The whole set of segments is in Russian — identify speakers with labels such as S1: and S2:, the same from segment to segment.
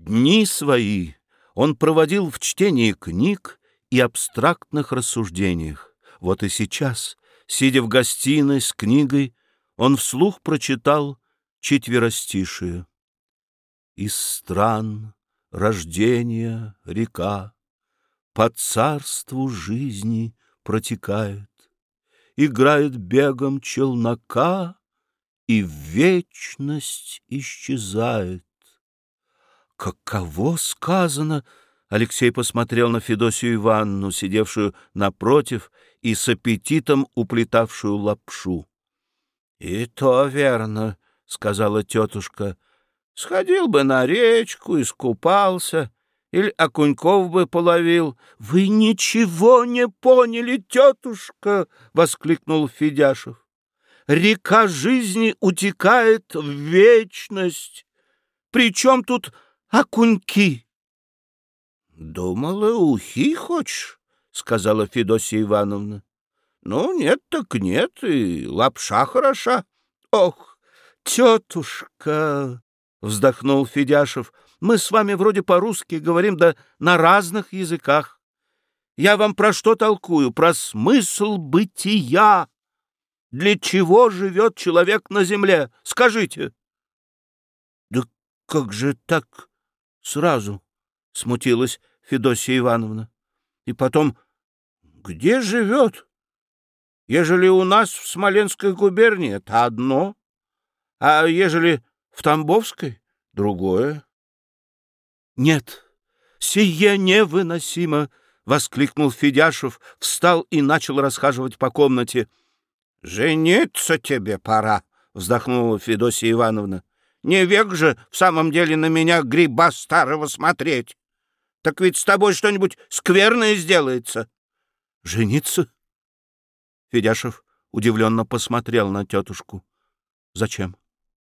S1: Дни свои он проводил в чтении книг и абстрактных рассуждениях. Вот и сейчас, сидя в гостиной с книгой, он вслух прочитал четверостишие. Из стран рождения река По царству жизни протекает, Играет бегом челнока И в вечность исчезает. «Каково сказано!» Алексей посмотрел на Федосию Ивановну, сидевшую напротив и с аппетитом уплетавшую лапшу. — И то верно, — сказала тетушка. — Сходил бы на речку, искупался, или окуньков бы половил. — Вы ничего не поняли, тетушка! — воскликнул Федяшев. — Река жизни утекает в вечность. Причем тут окуньки. — Думала, ухи хочешь? — сказала Федосия Ивановна. — Ну, нет так нет, и лапша хороша. — Ох, тетушка! — вздохнул Федяшев. — Мы с вами вроде по-русски говорим, да на разных языках. Я вам про что толкую? Про смысл бытия. Для чего живет человек на земле? Скажите. — Да как же так сразу? — смутилась Федосия Ивановна. — И потом, где живет? Ежели у нас в Смоленской губернии, это одно, а ежели в Тамбовской — другое. — Нет, сие невыносимо! — воскликнул Федяшев, встал и начал расхаживать по комнате. — Жениться тебе пора! — вздохнула Федосия Ивановна. Не век же в самом деле на меня гриба старого смотреть. Так ведь с тобой что-нибудь скверное сделается. — Жениться? Федяшев удивленно посмотрел на тетушку. — Зачем?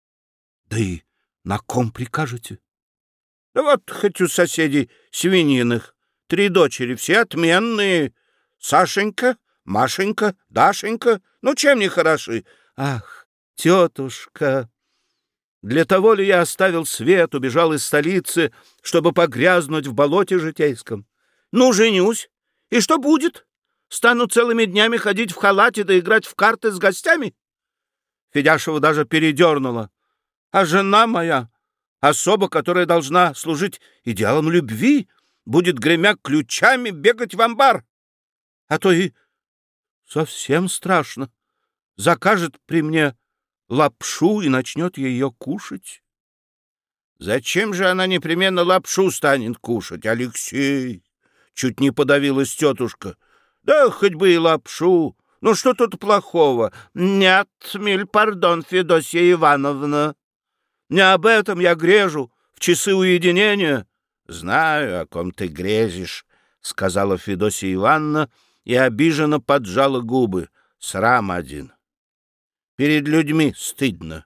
S1: — Да и на ком прикажете? — Да вот хоть у соседей свининых. Три дочери, все отменные. Сашенька, Машенька, Дашенька. Ну, чем не хороши? — Ах, тетушка! Для того ли я оставил свет, убежал из столицы, чтобы погрязнуть в болоте житейском? Ну, женюсь. И что будет? Стану целыми днями ходить в халате да играть в карты с гостями? Федяшева даже передернула. А жена моя, особа, которая должна служить идеалом любви, будет, гремя ключами, бегать в амбар. А то и совсем страшно. Закажет при мне лапшу и начнет ее кушать. Зачем же она непременно лапшу станет кушать, Алексей? Чуть не подавилась тетушка. Да хоть бы и лапшу. Ну что тут плохого? Нет, миль, пардон, Федосия Ивановна. Не об этом я грежу в часы уединения. Знаю, о ком ты грезишь, сказала Федосия Ивановна и обиженно поджала губы. Срам один. Перед людьми стыдно.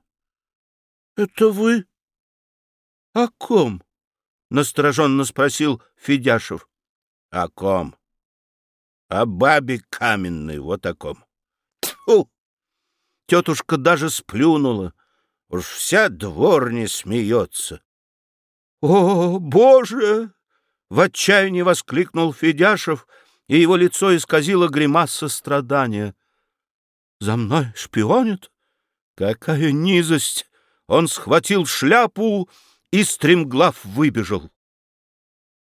S1: — Это вы? — О ком? — настороженно спросил Федяшев. — О ком? — О бабе каменной, вот о ком. Тьфу! Тетушка даже сплюнула. Уж вся дворня смеется. — О, Боже! — в отчаянии воскликнул Федяшев, и его лицо исказило гримаса страдания. За мной шпионят? Какая низость! Он схватил шляпу и стремглав выбежал.